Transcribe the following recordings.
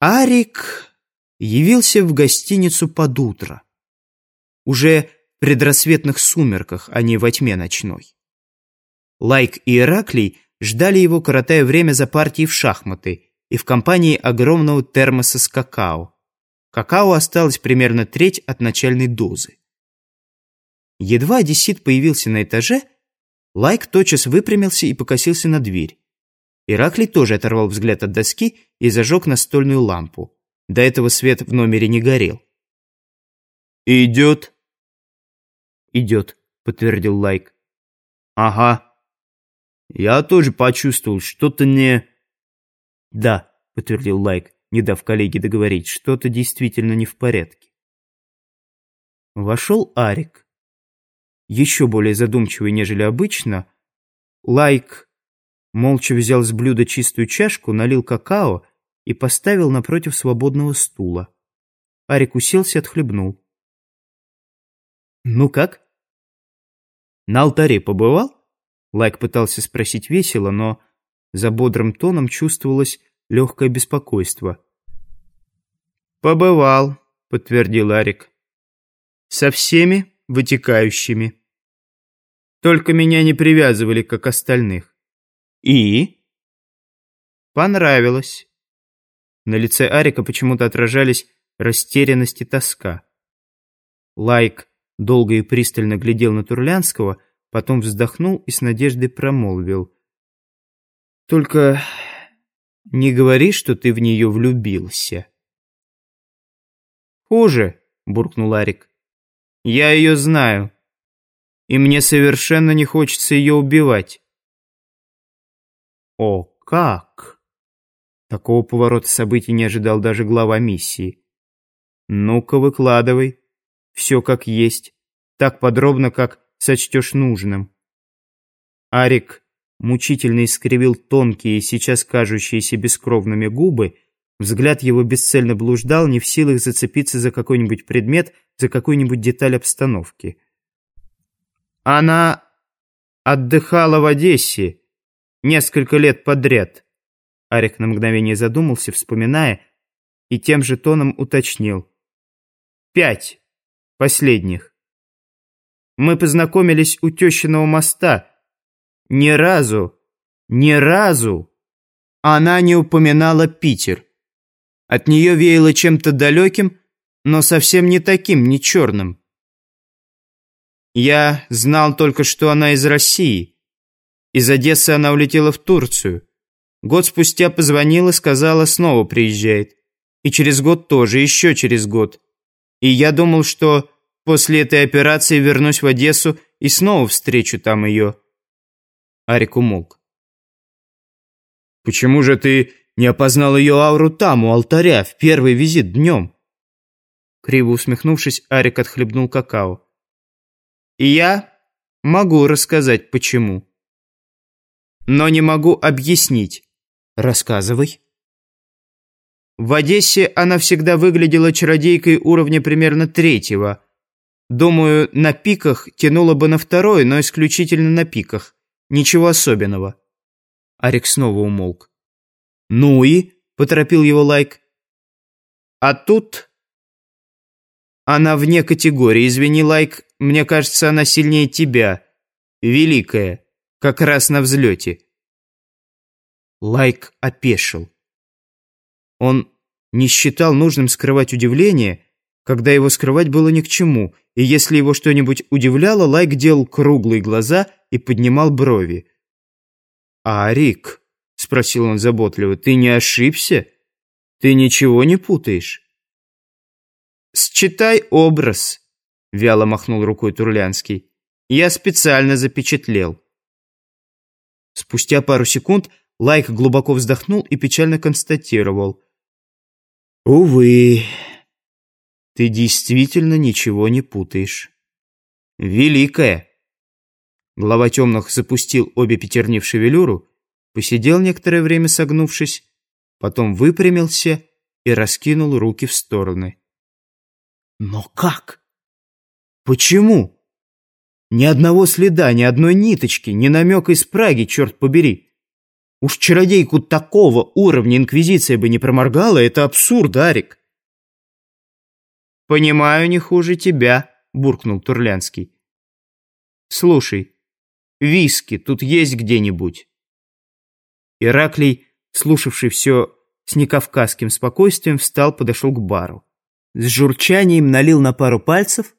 Арик явился в гостиницу под утро. Уже в предрассветных сумерках, а не во тьме ночной. Лайк и Ираклий ждали его, коротая время за партией в шахматы и в компании огромного термоса с какао. Какао осталось примерно треть от начальной дозы. Едва одессит появился на этаже, Лайк тотчас выпрямился и покосился на дверь. Ираклий тоже оторвал взгляд от доски и зажег настольную лампу. До этого свет в номере не горел. «Идет?» «Идет», — подтвердил Лайк. «Ага. Я тоже почувствовал, что-то не...» «Да», — подтвердил Лайк, не дав коллеге договорить, что-то действительно не в порядке. Вошел Арик. Еще более задумчивый, нежели обычно. Лайк молча взял с блюда чистую чашку, налил какао и поставил напротив свободного стула. Арик уселся и отхлебнул. «Ну как?» «На алтаре побывал?» Лайк пытался спросить весело, но за бодрым тоном чувствовалось легкое беспокойство. «Побывал», — подтвердил Арик. «Со всеми вытекающими. Только меня не привязывали, как остальных. «И?» «Понравилось». На лице Арика почему-то отражались растерянность и тоска. Лайк долго и пристально глядел на Турлянского, потом вздохнул и с надеждой промолвил. «Только не говори, что ты в нее влюбился». «Хуже», — буркнул Арик. «Я ее знаю, и мне совершенно не хочется ее убивать». О, как! Такого поворота событий не ожидал даже глава миссии. Ну-ка, выкладывай. Все как есть. Так подробно, как сочтешь нужным. Арик мучительно искривил тонкие, сейчас кажущиеся бескровными губы, взгляд его бесцельно блуждал, не в силах зацепиться за какой-нибудь предмет, за какую-нибудь деталь обстановки. Она отдыхала в Одессе, Несколько лет подряд. Арик на мгновение задумался, вспоминая, и тем же тоном уточнил. Пять. Последних. Мы познакомились у тещиного моста. Ни разу, ни разу она не упоминала Питер. От нее веяло чем-то далеким, но совсем не таким, не черным. Я знал только, что она из России. Из Одессы она улетела в Турцию. Год спустя позвонила, сказала, снова приезжает. И через год тоже, еще через год. И я думал, что после этой операции вернусь в Одессу и снова встречу там ее. Арик умолк. «Почему же ты не опознал ее ауру там, у алтаря, в первый визит днем?» Криво усмехнувшись, Арик отхлебнул какао. «И я могу рассказать, почему» но не могу объяснить. Рассказывай. В Одессе она всегда выглядела чародейкой уровня примерно третьего. Думаю, на пиках тянула бы на второй, но исключительно на пиках. Ничего особенного. Арик снова умолк. «Ну и?» – поторопил его Лайк. «А тут...» «Она вне категории. Извини, Лайк, мне кажется, она сильнее тебя. Великая как раз на взлете. Лайк опешил. Он не считал нужным скрывать удивление, когда его скрывать было ни к чему, и если его что-нибудь удивляло, Лайк делал круглые глаза и поднимал брови. «А, Рик?» — спросил он заботливо. «Ты не ошибся? Ты ничего не путаешь?» «Считай образ», — вяло махнул рукой Турлянский. «Я специально запечатлел». Спустя пару секунд Лайк глубоко вздохнул и печально констатировал. «Увы, ты действительно ничего не путаешь. Великая!» Глава темных запустил обе пятерни в шевелюру, посидел некоторое время согнувшись, потом выпрямился и раскинул руки в стороны. «Но как? Почему?» Ни одного следа, ни одной ниточки, ни намека из Праги, черт побери. Уж чародейку такого уровня инквизиция бы не проморгала, это абсурд, Арик. «Понимаю не хуже тебя», — буркнул Турлянский. «Слушай, виски тут есть где-нибудь?» Ираклий, слушавший все с некавказским спокойствием, встал, подошел к бару. С журчанием налил на пару пальцев,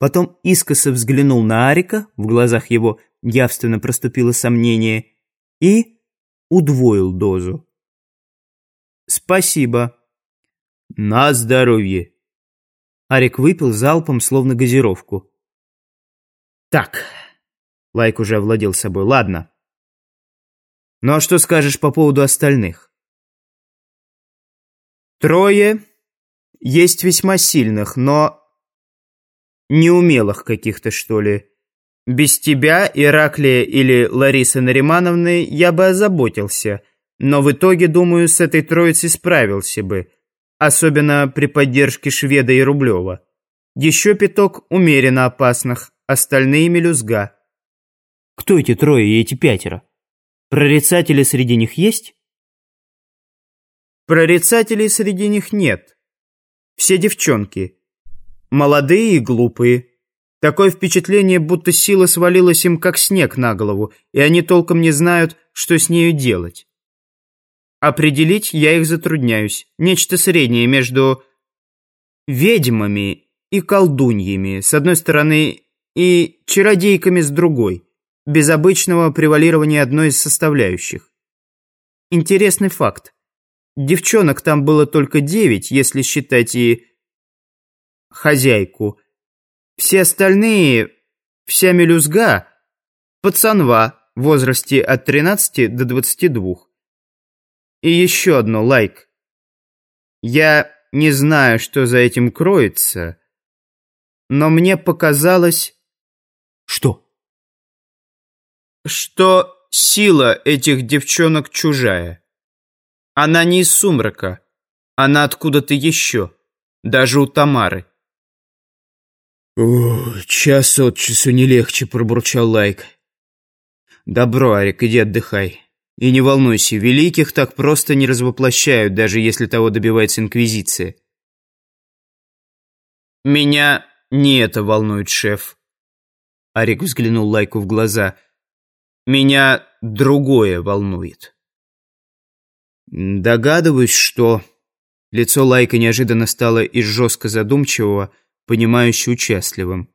потом искоса взглянул на Арика, в глазах его явственно проступило сомнение, и удвоил дозу. «Спасибо». «На здоровье». Арик выпил залпом, словно газировку. «Так», — Лайк уже овладел собой, — «ладно. Ну а что скажешь по поводу остальных?» «Трое есть весьма сильных, но неумелых каких-то, что ли. Без тебя, Ираклия или Ларисы Наримановны я бы озаботился, но в итоге, думаю, с этой троицей справился бы, особенно при поддержке Шведа и Рублева. Еще пяток умеренно опасных, остальные мелюзга. Кто эти трое и эти пятеро? Прорицатели среди них есть? Прорицателей среди них нет. Все девчонки. Молодые и глупые. Такое впечатление, будто сила свалилась им как снег на голову, и они толком не знают, что с нею делать. Определить я их затрудняюсь. Нечто среднее между ведьмами и колдуньями, с одной стороны, и чародейками с другой, без обычного превалирования одной из составляющих. Интересный факт. Девчонок там было только девять, если считать и хозяйку. Все остальные, вся мелюзга, пацанва в возрасте от 13 до 22. И еще одно, лайк. Я не знаю, что за этим кроется, но мне показалось... Что? Что сила этих девчонок чужая. Она не из сумрака, она откуда-то еще, даже у Тамары. «О, час от часу не легче», — пробурчал Лайк. «Добро, Арик, иди отдыхай. И не волнуйся, великих так просто не развоплощают, даже если того добивается Инквизиция». «Меня не это волнует, шеф». Арик взглянул Лайку в глаза. «Меня другое волнует». «Догадываюсь, что...» Лицо Лайка неожиданно стало из жестко задумчивого, понимающе участливым.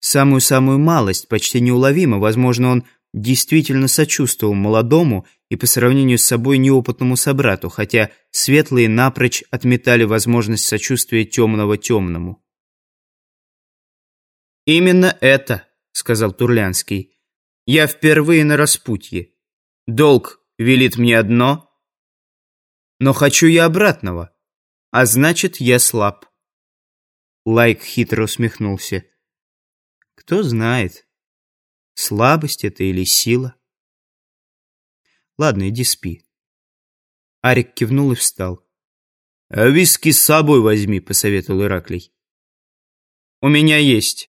Самую-самую малость, почти неуловимо, возможно, он действительно сочувствовал молодому и по сравнению с собой неопытному собрату, хотя светлые напрочь отметали возможность сочувствия темного темному. «Именно это», — сказал Турлянский. «Я впервые на распутье. Долг велит мне одно, но хочу я обратного, а значит, я слаб». Лайк хитро усмехнулся. Кто знает, слабость это или сила. Ладно, иди спи. Арик кивнул и встал. «А виски с собой возьми», — посоветовал Ираклий. «У меня есть».